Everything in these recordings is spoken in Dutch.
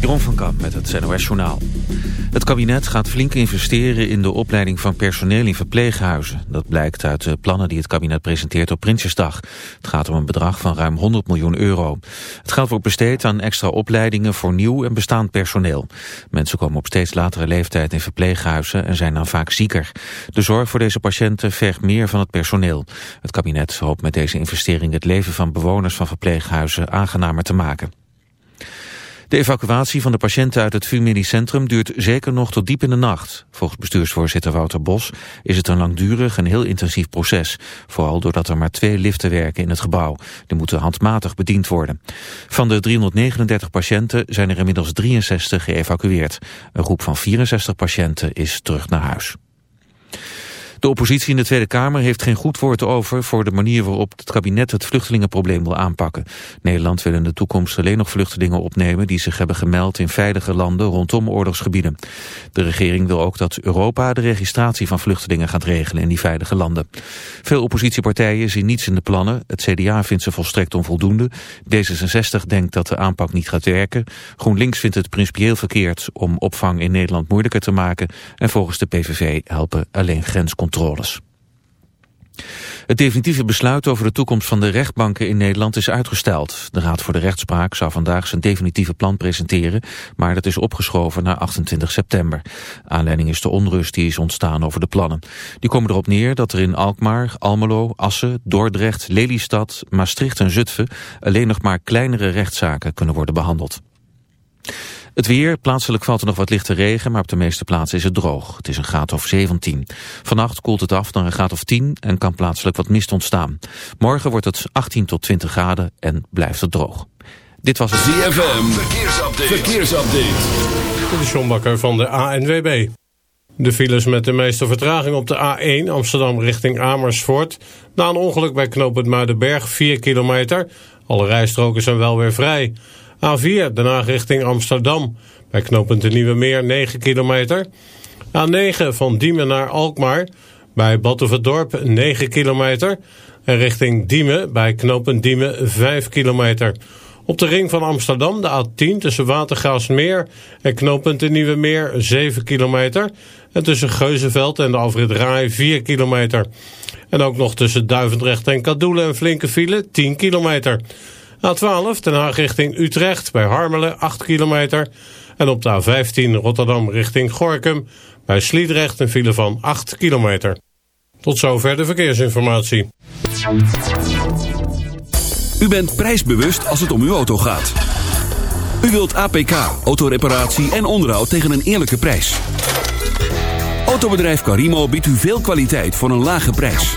Jeroen van Kamp met het NOS Journaal. Het kabinet gaat flink investeren in de opleiding van personeel in verpleeghuizen. Dat blijkt uit de plannen die het kabinet presenteert op Prinsjesdag. Het gaat om een bedrag van ruim 100 miljoen euro. Het geld wordt besteed aan extra opleidingen voor nieuw en bestaand personeel. Mensen komen op steeds latere leeftijd in verpleeghuizen en zijn dan vaak zieker. De zorg voor deze patiënten vergt meer van het personeel. Het kabinet hoopt met deze investering het leven van bewoners van verpleeghuizen aangenamer te maken. De evacuatie van de patiënten uit het VU Centrum duurt zeker nog tot diep in de nacht. Volgens bestuursvoorzitter Wouter Bos is het een langdurig en heel intensief proces. Vooral doordat er maar twee liften werken in het gebouw. Die moeten handmatig bediend worden. Van de 339 patiënten zijn er inmiddels 63 geëvacueerd. Een groep van 64 patiënten is terug naar huis. De oppositie in de Tweede Kamer heeft geen goed woord over voor de manier waarop het kabinet het vluchtelingenprobleem wil aanpakken. Nederland wil in de toekomst alleen nog vluchtelingen opnemen die zich hebben gemeld in veilige landen rondom oorlogsgebieden. De regering wil ook dat Europa de registratie van vluchtelingen gaat regelen in die veilige landen. Veel oppositiepartijen zien niets in de plannen. Het CDA vindt ze volstrekt onvoldoende. D66 denkt dat de aanpak niet gaat werken. GroenLinks vindt het principieel verkeerd om opvang in Nederland moeilijker te maken. En volgens de PVV helpen alleen grenscontroles Het definitieve besluit over de toekomst van de rechtbanken in Nederland is uitgesteld. De Raad voor de Rechtspraak zou vandaag zijn definitieve plan presenteren, maar dat is opgeschoven naar 28 september. Aanleiding is de onrust die is ontstaan over de plannen. Die komen erop neer dat er in Alkmaar, Almelo, Assen, Dordrecht, Lelystad, Maastricht en Zutphen alleen nog maar kleinere rechtszaken kunnen worden behandeld. Het weer, plaatselijk valt er nog wat lichte regen, maar op de meeste plaatsen is het droog. Het is een graad of 17. Vannacht koelt het af naar een graad of 10 en kan plaatselijk wat mist ontstaan. Morgen wordt het 18 tot 20 graden en blijft het droog. Dit was het ZFM, verkeersupdate. verkeersupdate. De Sjombakker van de ANWB. De files met de meeste vertraging op de A1 Amsterdam richting Amersfoort. Na een ongeluk bij knooppunt Muidenberg 4 kilometer. Alle rijstroken zijn wel weer vrij. A4 daarna richting Amsterdam. Bij knooppunt de Nieuwe Meer 9 kilometer. A9 van Diemen naar Alkmaar. Bij Batuverdorp 9 kilometer. En richting Diemen bij knooppunt Diemen 5 kilometer. Op de ring van Amsterdam de A10 tussen Watergraafsmeer en knooppunt de Nieuwe Meer 7 kilometer. En tussen Geuzenveld en de Alfred Raai 4 kilometer. En ook nog tussen Duivendrecht en Kadoelen een flinke file 10 kilometer. A12 Den Haag richting Utrecht bij Harmelen 8 kilometer. En op de A15 Rotterdam richting Gorkum bij Sliedrecht een file van 8 kilometer. Tot zover de verkeersinformatie. U bent prijsbewust als het om uw auto gaat. U wilt APK, autoreparatie en onderhoud tegen een eerlijke prijs. Autobedrijf Carimo biedt u veel kwaliteit voor een lage prijs.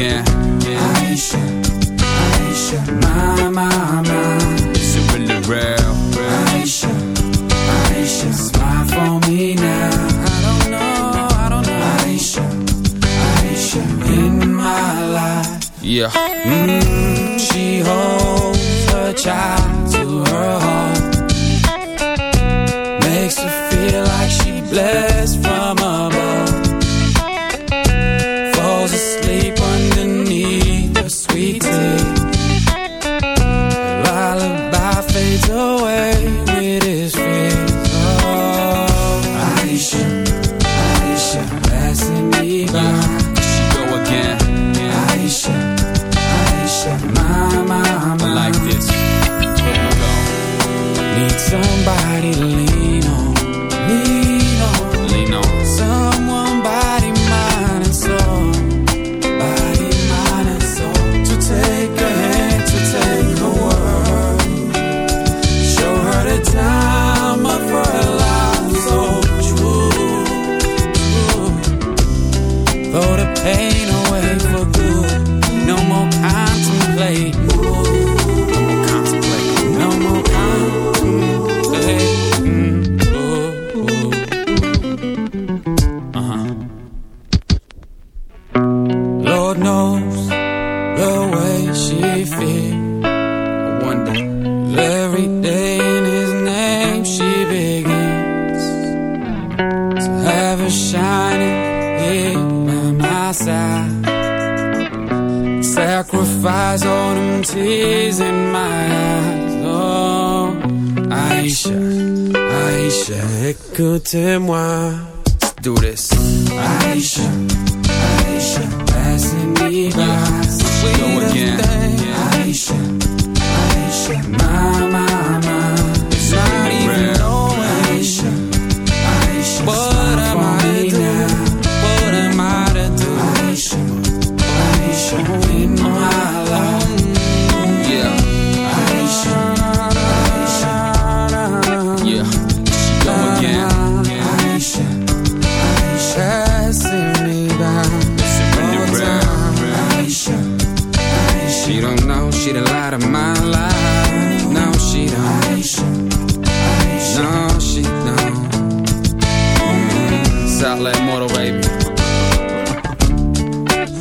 again. Aisha, Aisha, my, my, my. Is it really real? Aisha, Aisha, smile for me now. I don't know, I don't know. Aisha, Aisha, in my life. Yeah. Mm, she holds her child South Outlet Motor Wave.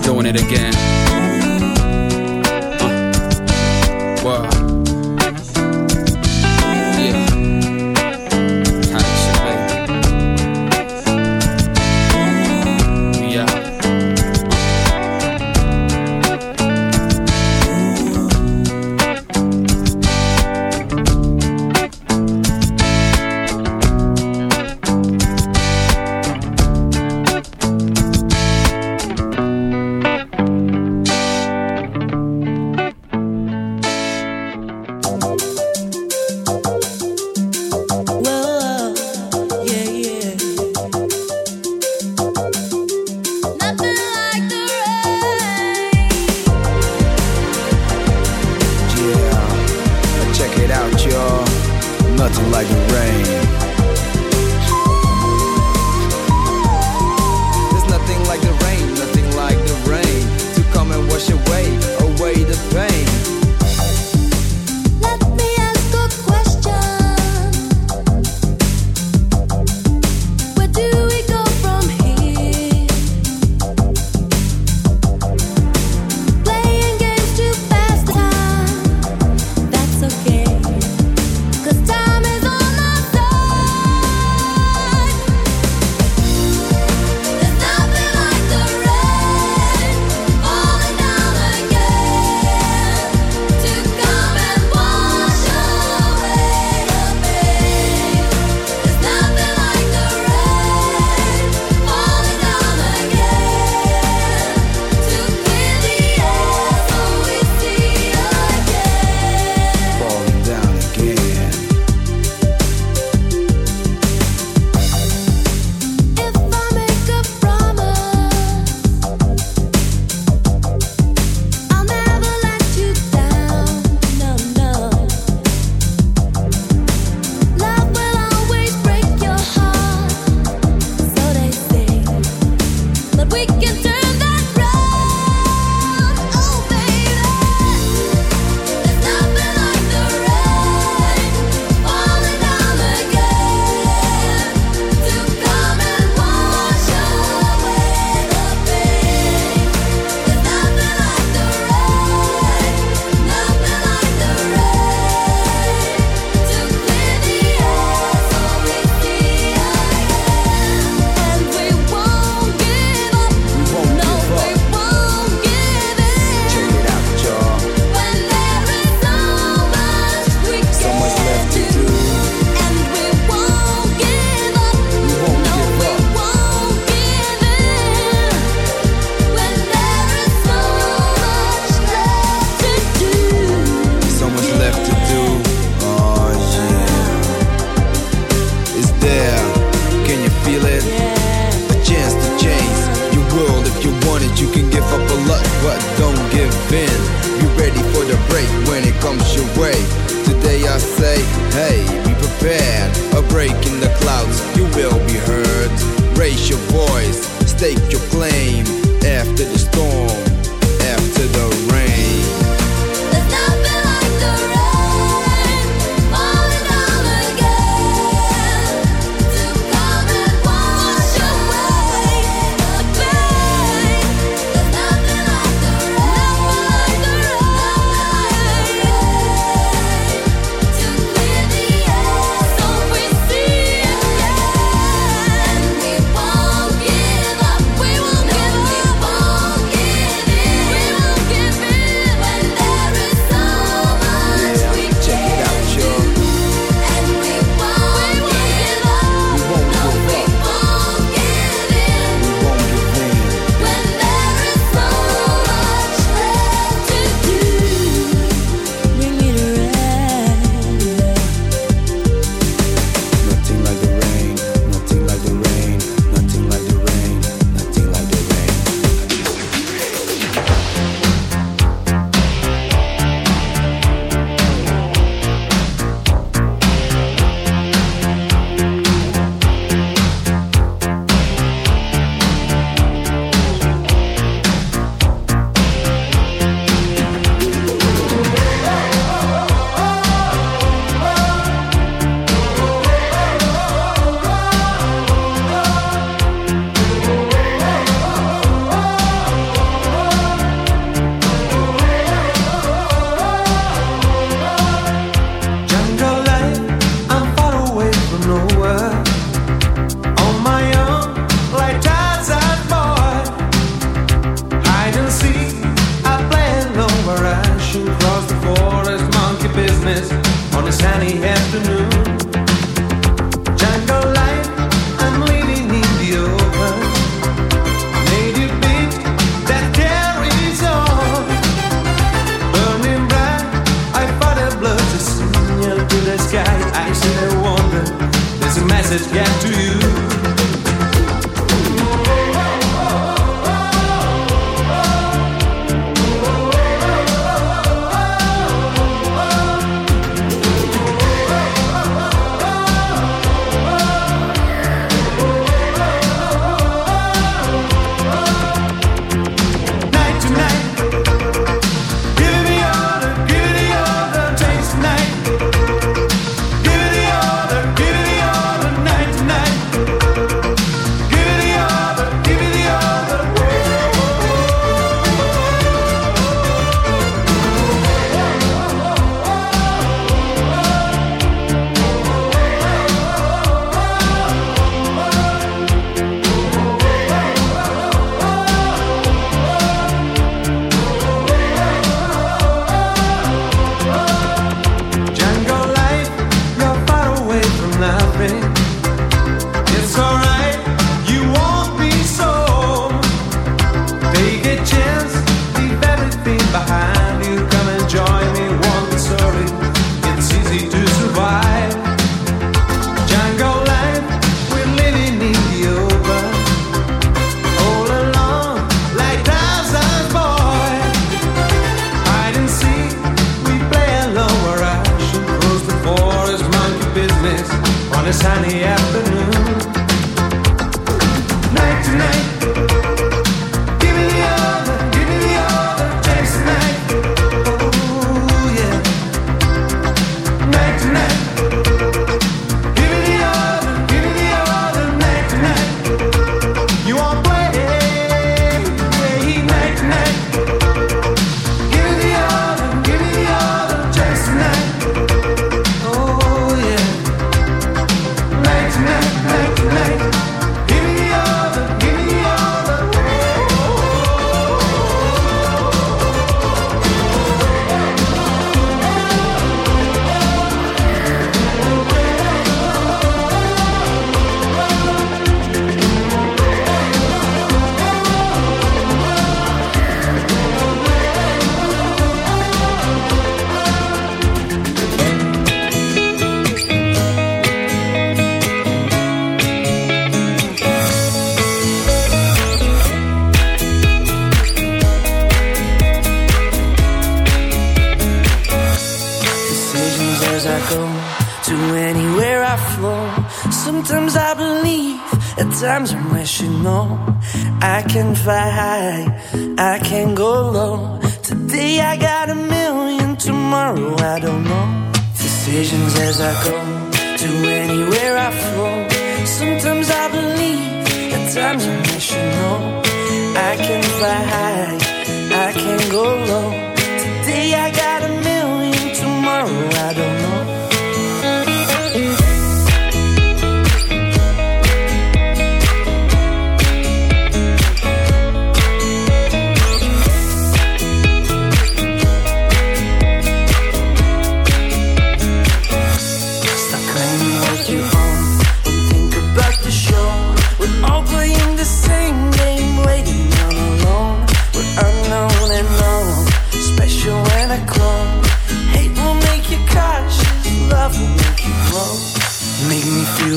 Doing it again. message get to you?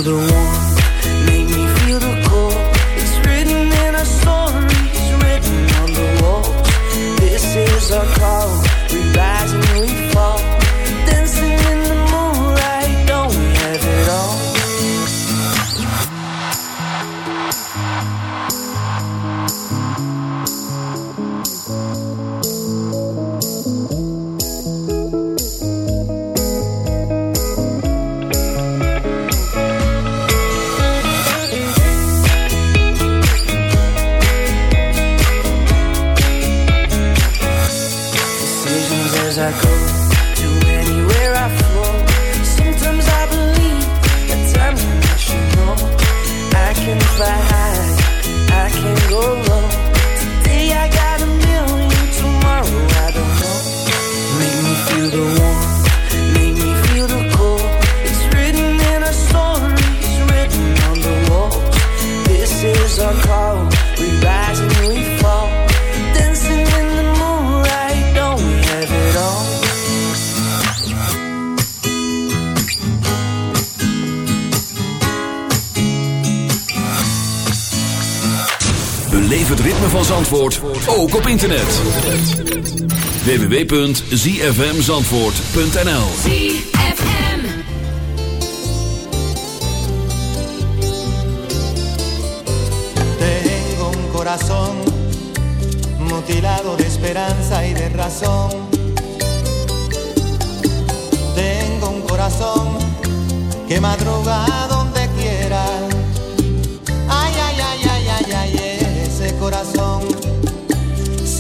the one www.zfmzandvoort.nl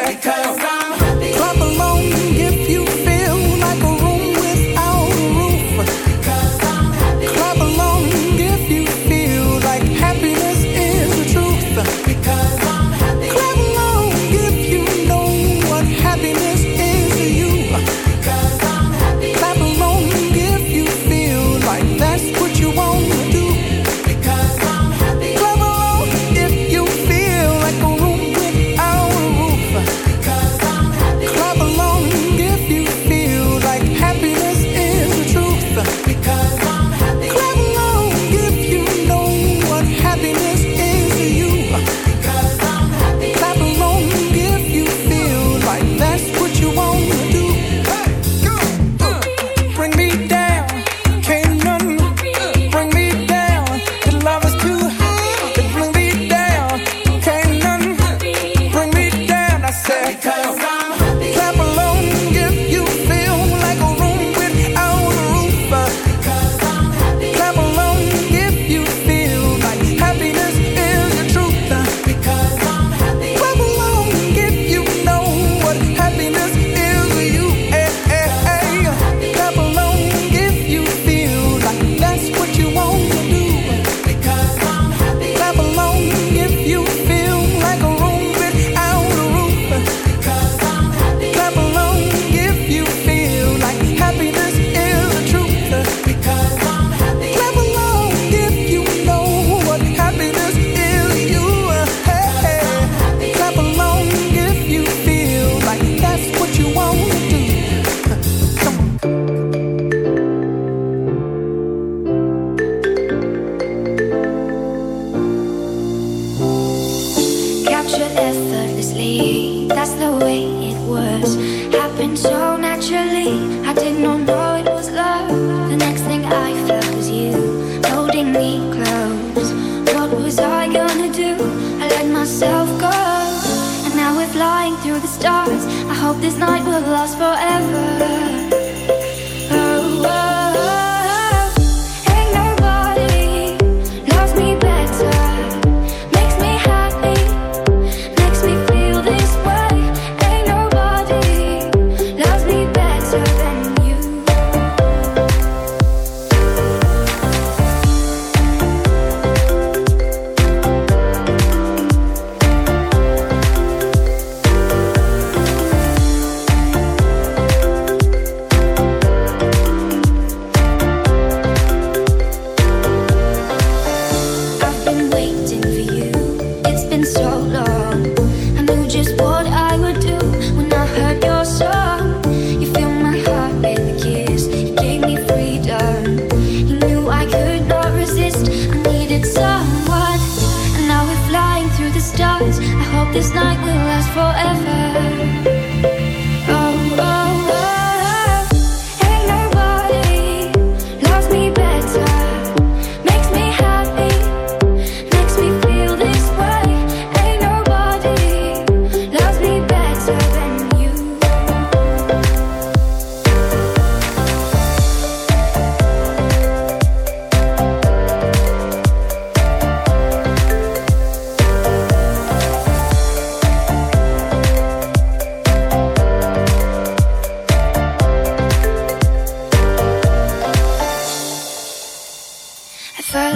Because I'm.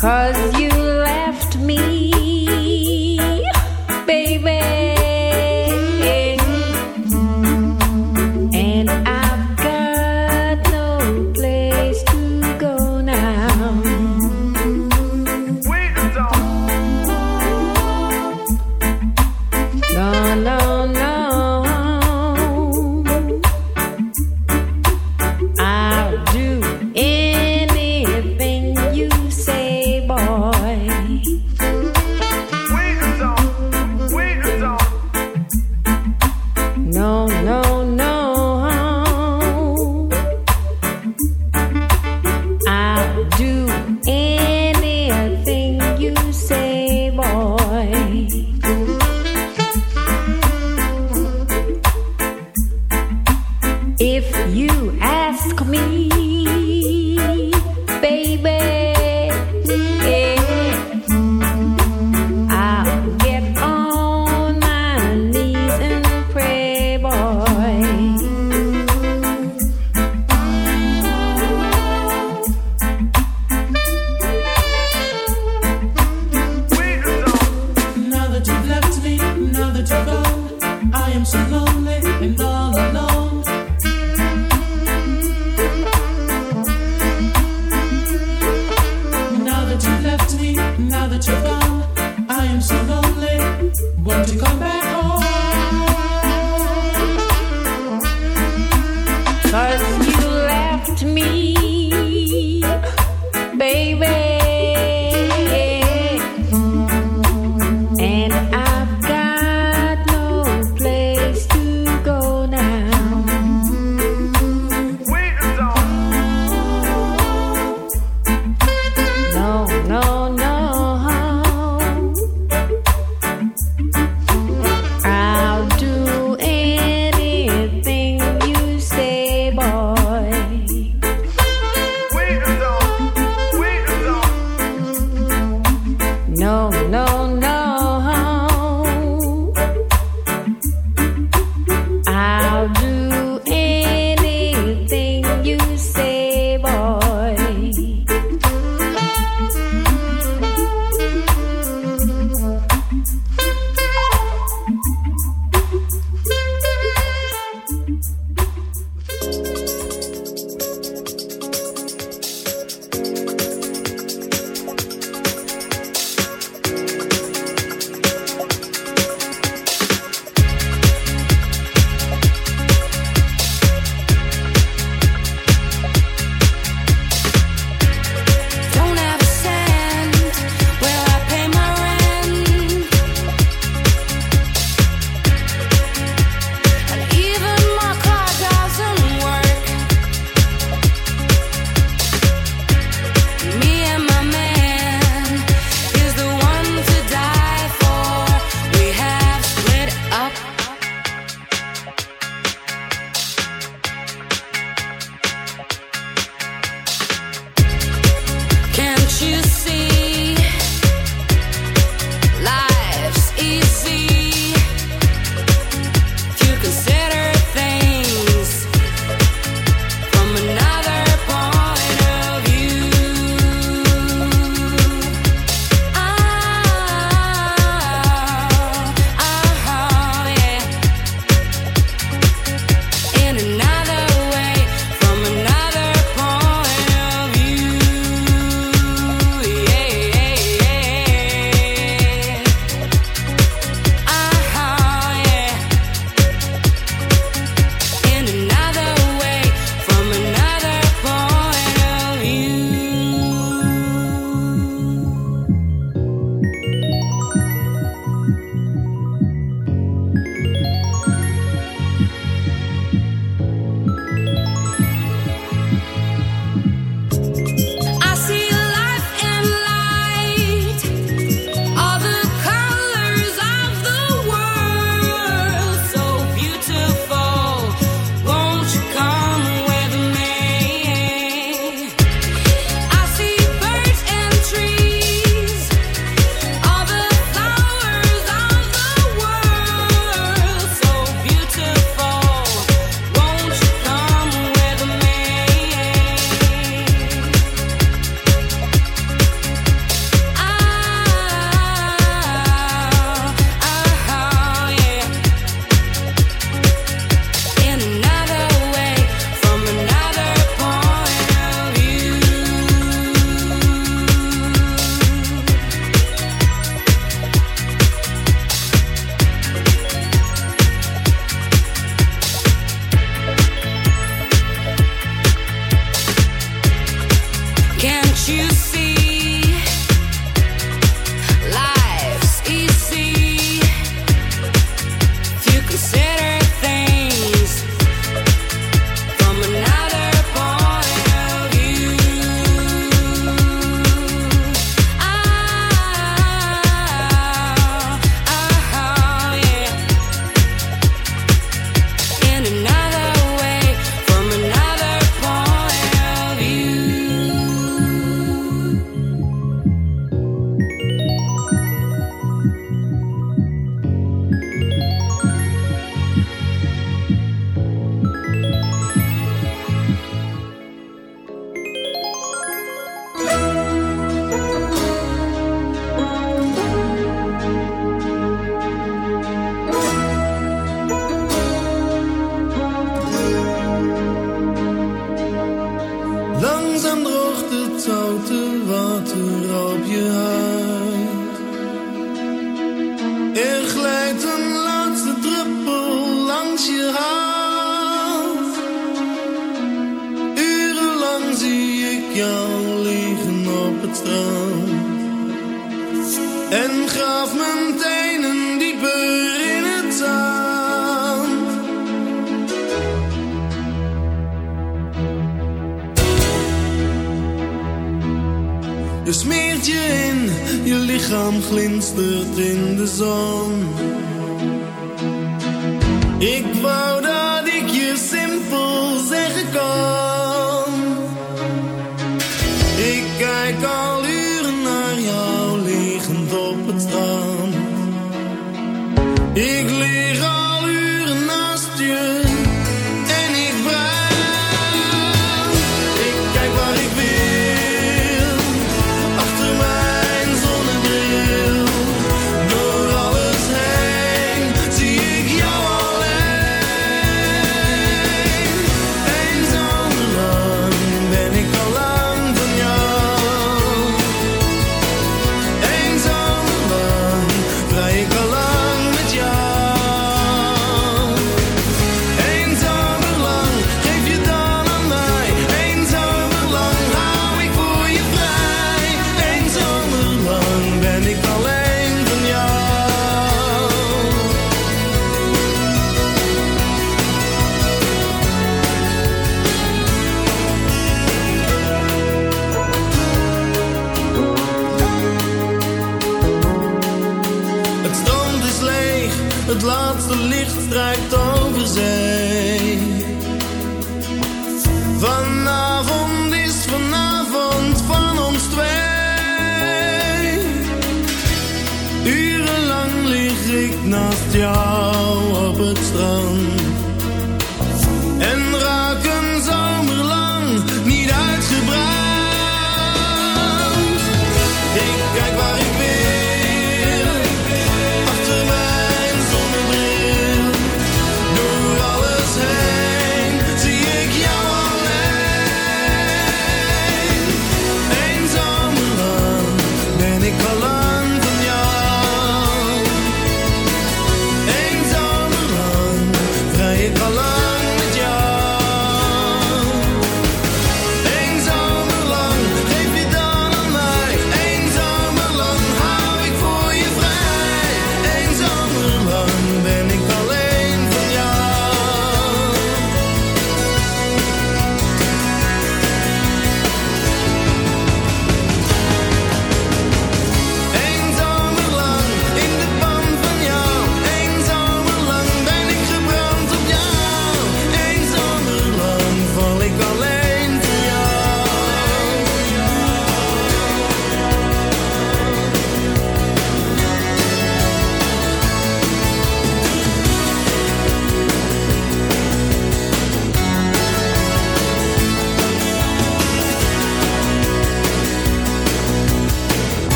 Cause you left me,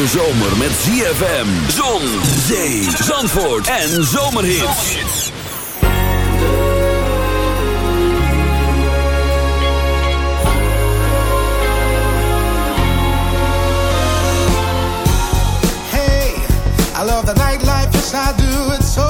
hete zomer met ZFM, zon, zee, zandvoort en zomerhits. Hey, I love the nightlife, yes I do, it so